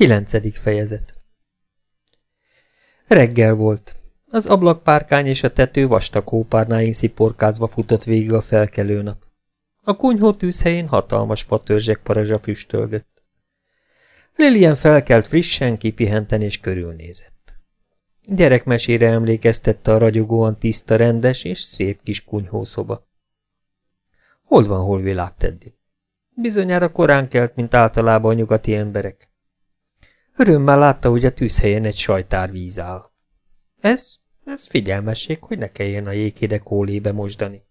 Kilencedik fejezet Reggel volt. Az ablakpárkány és a tető vastag hópárnáin sziporkázva futott végig a felkelő nap. A kunyhó tűzhelyén hatalmas fatörzsek parazsa füstölgött. Lilian felkelt frissen, kipihenten és körülnézett. Gyerekmesére emlékeztette a ragyogóan tiszta, rendes és szép kis kunyhószoba. Hol van hol világ, Teddy? Bizonyára korán kelt, mint általában a nyugati emberek. Örömmel látta, hogy a tűzhelyen egy sajtár víz áll. Ez, ez figyelmesség, hogy ne kelljen a jéghideg hólébe mosdani.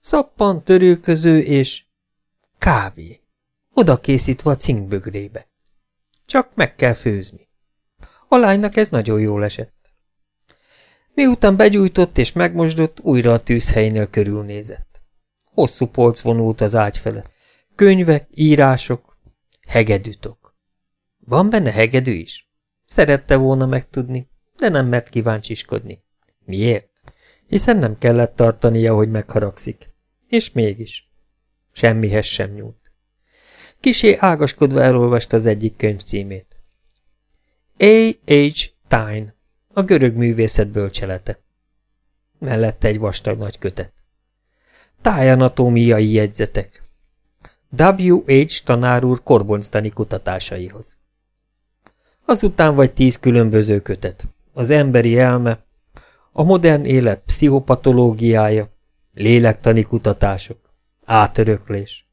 Szappan, törőköző és kávé. Oda készítve a cinkbögrébe. Csak meg kell főzni. A lánynak ez nagyon jól esett. Miután begyújtott és megmosdott, újra a tűzhelynél körülnézett. Hosszú polc vonult az ágy felett. Könyvek, írások, hegedűtok. Van benne hegedű is? Szerette volna megtudni, de nem mert kíváncsiskodni. Miért? Hiszen nem kellett tartania, hogy megharagszik. És mégis. Semmihez sem nyúlt. Kisé ágaskodva elolvasta az egyik könyv címét. H. Tyne, a görög művészet bölcselete. Mellette egy vastag nagy kötet. Tájanatómiai jegyzetek. H. tanár úr korbonctani kutatásaihoz. Azután vagy tíz különböző kötet. Az emberi elme, a modern élet pszichopatológiája, lélektani kutatások, átöröklés.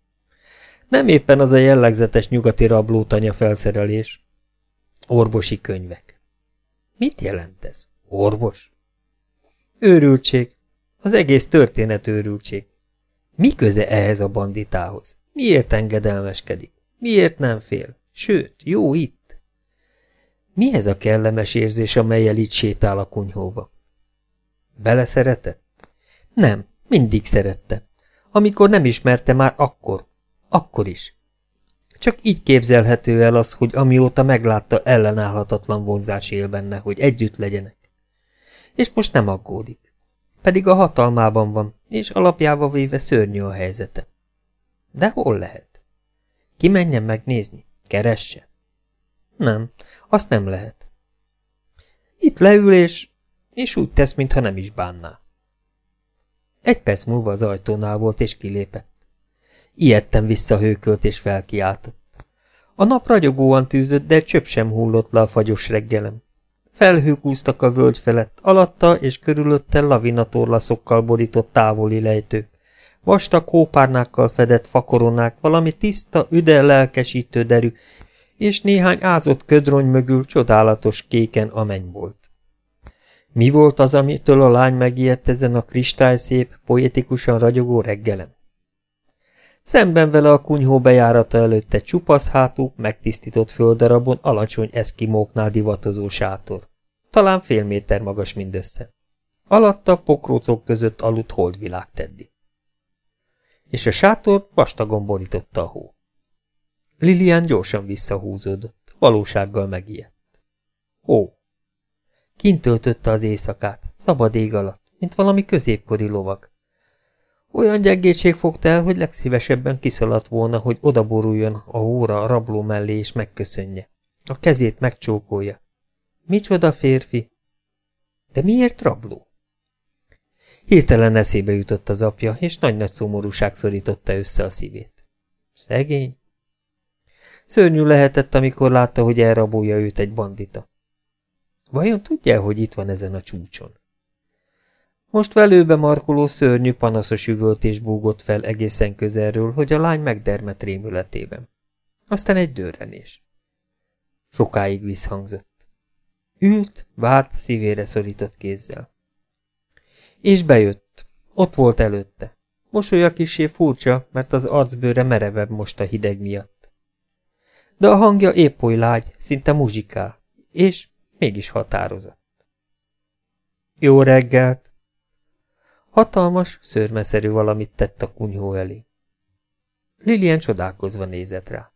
Nem éppen az a jellegzetes nyugati rablótanya felszerelés. Orvosi könyvek. Mit jelent ez? Orvos? Őrültség. Az egész történet őrültség. Mi köze ehhez a banditához? Miért engedelmeskedik? Miért nem fél? Sőt, jó itt. Mi ez a kellemes érzés, amelyel így sétál a kunyhóba? Beleszeretett? Nem, mindig szerette. Amikor nem ismerte már akkor, akkor is. Csak így képzelhető el az, hogy amióta meglátta ellenállhatatlan vonzás él benne, hogy együtt legyenek. És most nem aggódik. Pedig a hatalmában van, és alapjába véve szörnyű a helyzete. De hol lehet? Ki menjen megnézni? Keresse? Nem, azt nem lehet. Itt leül, és, és úgy tesz, mintha nem is bánná. Egy perc múlva az ajtónál volt, és kilépett. Ijedtem visszahőkölt, és felkiáltott. A nap ragyogóan tűzött, de egy csöp sem hullott le a fagyos reggelem. Felhők úztak a völgy felett, alatta és körülötte lavinatorlaszokkal borított távoli lejtők. Vastag hópárnákkal fedett fakoronák, valami tiszta, üde lelkesítő derű, és néhány ázott ködrony mögül csodálatos kéken a volt. Mi volt az, amitől a lány megijedt ezen a kristályszép, poétikusan ragyogó reggelem? Szemben vele a kunyhó bejárata előtt egy csupasz hátú, megtisztított földdarabon alacsony eszkimóknál divatozó sátor. Talán fél méter magas mindössze. Alatta pokrócok között aludt holdvilág teddi. És a sátor vastagon borította a hó. Lilian gyorsan visszahúzódott, valósággal megijedt. Ó! Kint töltötte az éjszakát, szabad ég alatt, mint valami középkori lovag. Olyan gyengétség fogta el, hogy legszívesebben kiszaladt volna, hogy odaboruljon a hóra a rabló mellé és megköszönje. A kezét megcsókolja. Micsoda férfi! De miért rabló? Hirtelen eszébe jutott az apja, és nagy-nagy szomorúság szorította össze a szívét. Szegény, Szörnyű lehetett, amikor látta, hogy elrabolja őt egy bandita. Vajon tudja, hogy itt van ezen a csúcson? Most velőbe markoló szörnyű panaszos üvöltés búgott fel egészen közelről, hogy a lány megdermet rémületében. Aztán egy dörrenés. Sokáig visszhangzott. Ült, várt, szívére szorított kézzel. És bejött. Ott volt előtte. Mosolya kisé furcsa, mert az arcbőre merevebb most a hideg miatt de a hangja épp oly lágy, szinte muzsikál, és mégis határozott. Jó reggelt! Hatalmas, szörmeszerű valamit tett a kunyhó elé. Lilian csodálkozva nézett rá.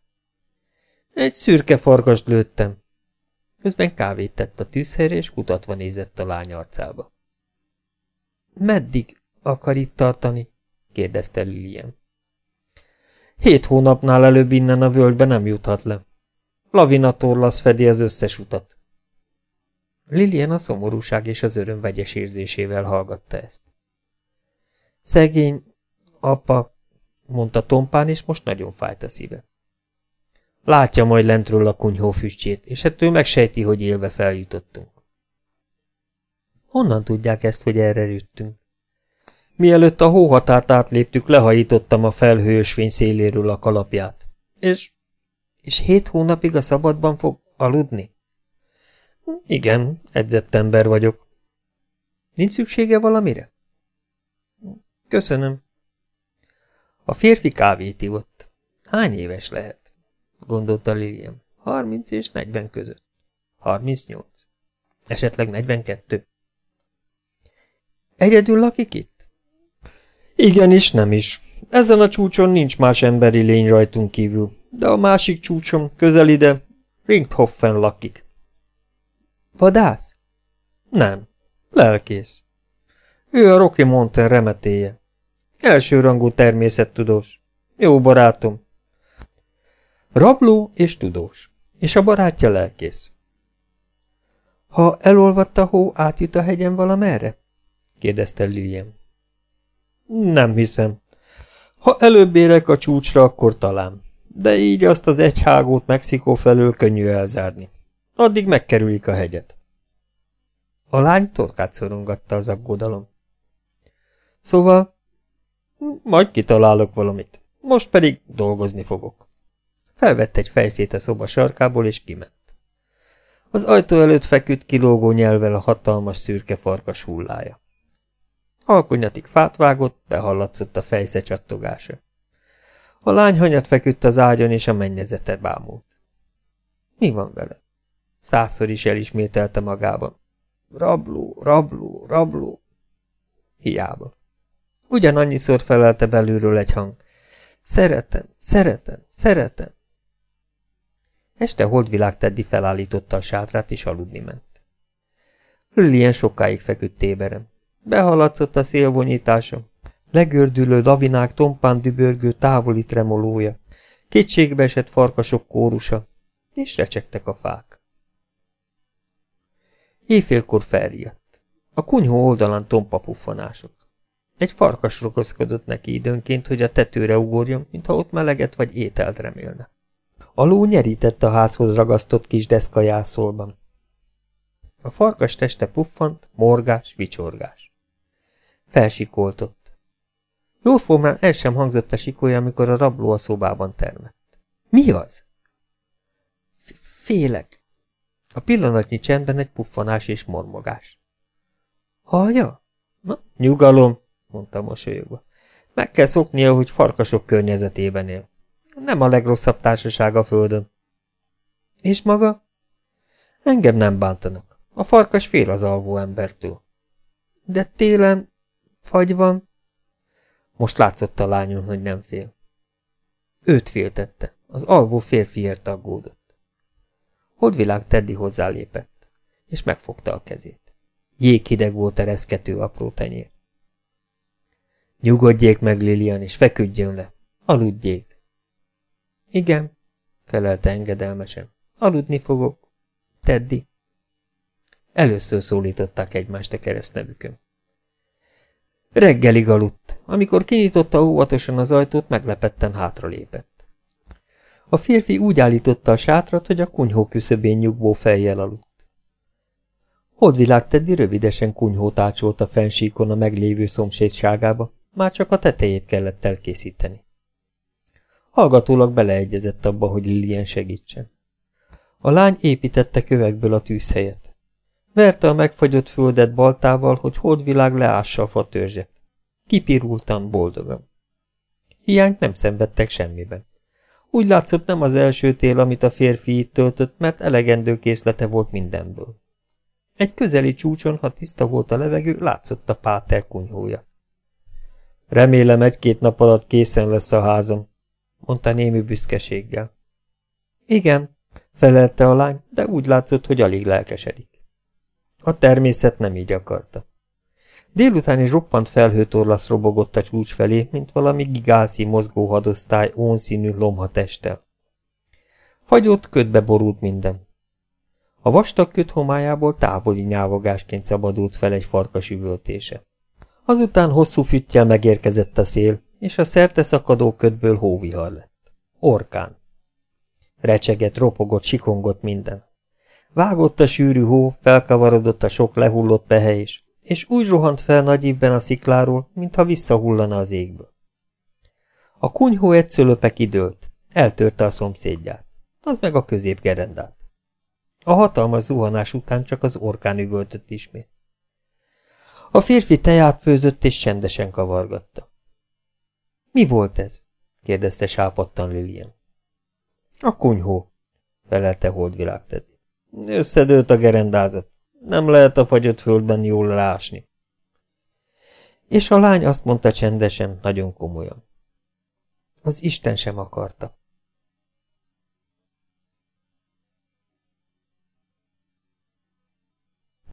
Egy szürke farkast lőttem. Közben kávét tett a tűzhelyre, és kutatva nézett a lány arcába. Meddig akar itt tartani? kérdezte Lilian. Hét hónapnál előbb innen a völgybe nem juthat le. Lavinatorlasz fedi az összes utat. Lilian a szomorúság és az öröm vegyes érzésével hallgatta ezt. Szegény apa, mondta Tompán, és most nagyon fájt a szíve. Látja majd lentről a kunyhó füstjét, és ettől megsejti, hogy élve feljutottunk. Honnan tudják ezt, hogy erre rüttünk? Mielőtt a hóhatárt átléptük, lehajítottam a felhős széléről a kalapját. És... és hét hónapig a szabadban fog aludni? Igen, edzett ember vagyok. Nincs szüksége valamire? Köszönöm. A férfi kávét ivott. Hány éves lehet? gondolta Lilian. Harminc és negyven között. Harmincnyolc. Esetleg negyvenkettő. Egyedül lakik itt? Igen is, nem is. Ezen a csúcson nincs más emberi lény rajtunk kívül, de a másik csúcson, közel ide, Ringthoffen lakik. Vadász? Nem. Lelkész. Ő a Rocky Mountain remetéje. Elsőrangú természettudós. Jó barátom. Rabló és tudós. És a barátja lelkész. Ha elolvadt a hó, átjut a hegyen valamerre? kérdezte Lilian. Nem hiszem. Ha előbb érek a csúcsra, akkor talán. De így azt az egyhágót Mexikó felől könnyű elzárni. Addig megkerülik a hegyet. A lány torkát szorongatta az aggodalom. Szóval, majd kitalálok valamit. Most pedig dolgozni fogok. Felvett egy fejszét a szoba sarkából, és kiment. Az ajtó előtt feküdt kilógó nyelvel a hatalmas szürke farkas hullája. Alkonyatig fát vágott, behallatszott a fejsze csattogása. A lány hanyat feküdt az ágyon, és a mennyezete bámult. Mi van vele? Százszor is elismételte magában. Rabló, rabló, rabló. Hiába. Ugyanannyiszor felelte belülről egy hang. Szeretem, szeretem, szeretem. Este holdvilág Teddy felállította a sátrát, és aludni ment. Lillian sokáig feküdt éberem. Behaladszott a szélvonyítása, legördülő lavinák tompán dübörgő távoli tremolója, kétségbe esett farkasok kórusa, és recsegtek a fák. Éjfélkor felriadt. A kunyhó oldalán tompa puffanások. Egy farkas rokoszkodott neki időnként, hogy a tetőre ugorjon, mintha ott meleget vagy ételt remélne. A ló nyerített a házhoz ragasztott kis deszka jászolban. A farkas teste puffant, morgás, vicsorgás. Felsikoltott. Jóformán el sem hangzott a sikolya, amikor a rabló a szobában termett. Mi az? Félek. A pillanatnyi csendben egy puffanás és mormogás. Hallja? Na, nyugalom, mondta mosolyogva. Meg kell szoknia, hogy farkasok környezetében él. Nem a legrosszabb társaság a földön. És maga? Engem nem bántanak. A farkas fél az alvó embertől. De télen fagy van. Most látszott a lányon, hogy nem fél. Őt féltette. Az alvó férfiért aggódott. Hodvilág Teddy hozzálépett, és megfogta a kezét. Jéghideg volt a reszkető apró tenyér. Nyugodjék meg, Lilian, és feküdjön le. Aludjék. Igen, felelte engedelmesen. Aludni fogok. Teddy. Először szólították egymást a keresztnevükön. Reggelig aludt. Amikor kinyitotta óvatosan az ajtót, meglepetten hátralépett. A férfi úgy állította a sátrat, hogy a kunyhó küszöbén nyugvó fejjel aludt. Holdvilág Teddy rövidesen kunyhót ácsolt a fensíkon a meglévő szomszédságába, már csak a tetejét kellett elkészíteni. Hallgatólag beleegyezett abba, hogy Lilien segítsen. A lány építette kövekből a tűzhelyet. Verte a megfagyott földet baltával, hogy holdvilág leássa a fatörzset. Kipirultan, boldogan. Hiányt nem szenvedtek semmiben. Úgy látszott nem az első tél, amit a férfi itt töltött, mert elegendő készlete volt mindenből. Egy közeli csúcson, ha tiszta volt a levegő, látszott a páter kunyhója. Remélem egy-két nap alatt készen lesz a házam, mondta némi büszkeséggel. Igen, felelte a lány, de úgy látszott, hogy alig lelkesedik. A természet nem így akarta. Délután egy roppant felhőtorlasz robogott a csúcs felé, mint valami gigászi mozgó hadosztály ónszínű lomha testtel. Fagyott, ködbe borult minden. A vastag köd homályából távoli nyávogásként szabadult fel egy farkas üvöltése. Azután hosszú füttyel megérkezett a szél, és a szerte szakadó ködből hóvihar lett. Orkán. Recsegett, ropogott, sikongott minden. Vágott a sűrű hó, felkavarodott a sok lehullott pehe és úgy rohant fel nagy évben a szikláról, mintha visszahullana az égből. A kunyhó egy szölöpek időlt, eltörte a szomszédját, az meg a középgerendát. A hatalmas zuhanás után csak az orkán üvöltött ismét. A férfi teját főzött és csendesen kavargatta. Mi volt ez? kérdezte sápadtan Lilian. A kunyhó, felelte holdvilág Teddy. Összedőlt a gerendázat. Nem lehet a fagyott földben jól lásni. És a lány azt mondta csendesen, nagyon komolyan. Az Isten sem akarta.